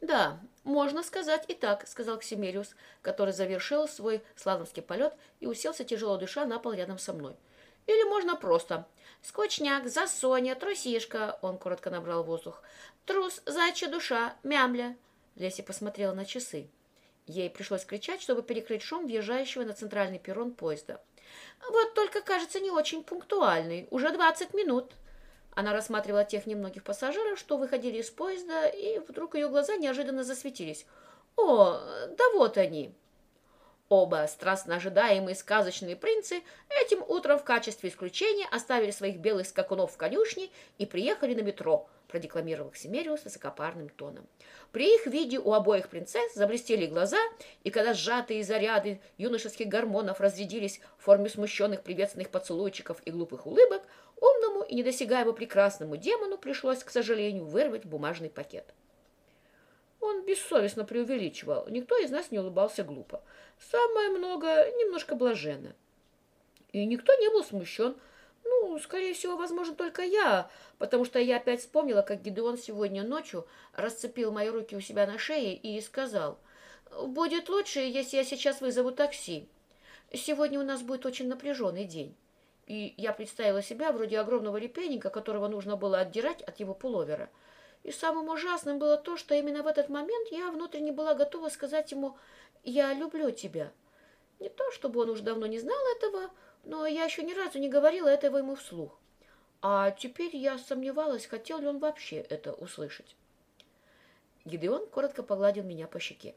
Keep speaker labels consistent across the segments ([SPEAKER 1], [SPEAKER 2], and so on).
[SPEAKER 1] «Да, можно сказать и так», — сказал Ксимериус, который завершил свой славянский полет и уселся, тяжело дыша, на пол рядом со мной. «Или можно просто. Скучняк, засоня, трусишка», — он коротко набрал воздух. «Трус, зайчья душа, мямля». Леся посмотрела на часы. Ей пришлось кричать, чтобы перекрыть шум въезжающего на центральный перрон поезда. «Вот только, кажется, не очень пунктуальный. Уже двадцать минут». Она рассматривала тех немногих пассажиров, что выходили из поезда, и вдруг ее глаза неожиданно засветились. «О, да вот они!» Оба страстно ожидаемые сказочные принцы этим утром в качестве исключения оставили своих белых скакунов в конюшне и приехали на метро, продекламировал Ксимериус высокопарным тоном. При их виде у обоих принцесс заблестели глаза, и когда сжатые заряды юношеских гормонов разрядились в форме смущенных приветственных поцелуйчиков и глупых улыбок, И недосягаемо прекрасному демону пришлось, к сожалению, вырвать бумажный пакет. Он бессовестно преувеличивал. Никто из нас не улыбался глупо. Самое много немножко блаженно. И никто не был смущен. Ну, скорее всего, возможно, только я, потому что я опять вспомнила, как Гидеон сегодня ночью расцепил мои руки у себя на шее и сказал, «Будет лучше, если я сейчас вызову такси. Сегодня у нас будет очень напряженный день» и я представила себя вроде огромного репейника, которого нужно было отдирать от его пуловера. И самым ужасным было то, что именно в этот момент я внутренне была готова сказать ему «Я люблю тебя». Не то, чтобы он уж давно не знал этого, но я еще ни разу не говорила этого ему вслух. А теперь я сомневалась, хотел ли он вообще это услышать. Гидеон коротко погладил меня по щеке.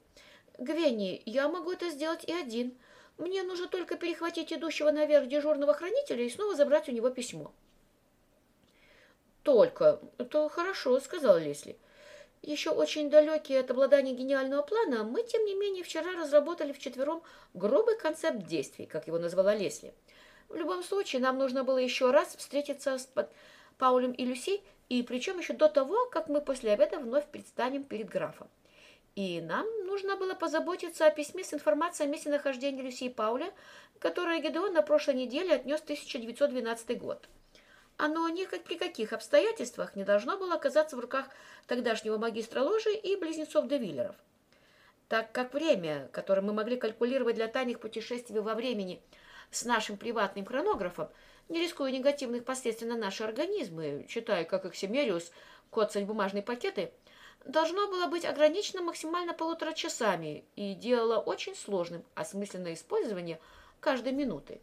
[SPEAKER 1] «Гвенни, я могу это сделать и один. Мне нужно только перехватить идущего наверх дежурного хранителя и снова забрать у него письмо. «Только. Это хорошо», — сказал Лесли. Еще очень далекие от обладания гениального плана, мы, тем не менее, вчера разработали вчетвером грубый концепт действий, как его назвала Лесли. В любом случае, нам нужно было еще раз встретиться с Паулем и Люси, и причем еще до того, как мы после обеда вновь предстанем перед графом. И нам нужно было позаботиться о письме с информацией о месте нахождения Люси и Пауля, которое Гедеон на прошлой неделе отнес 1912 год. Оно ни при каких обстоятельствах не должно было оказаться в руках тогдашнего магистра ложи и близнецов Девиллеров. Так как время, которое мы могли калькулировать для тайных путешествий во времени с нашим приватным хронографом, не рискуя негативных последствий на наши организмы, читая, как Эксимериус, коцать бумажные пакеты – должно было быть ограничено максимально полутора часами и делало очень сложным осмысленное использование каждой минуты.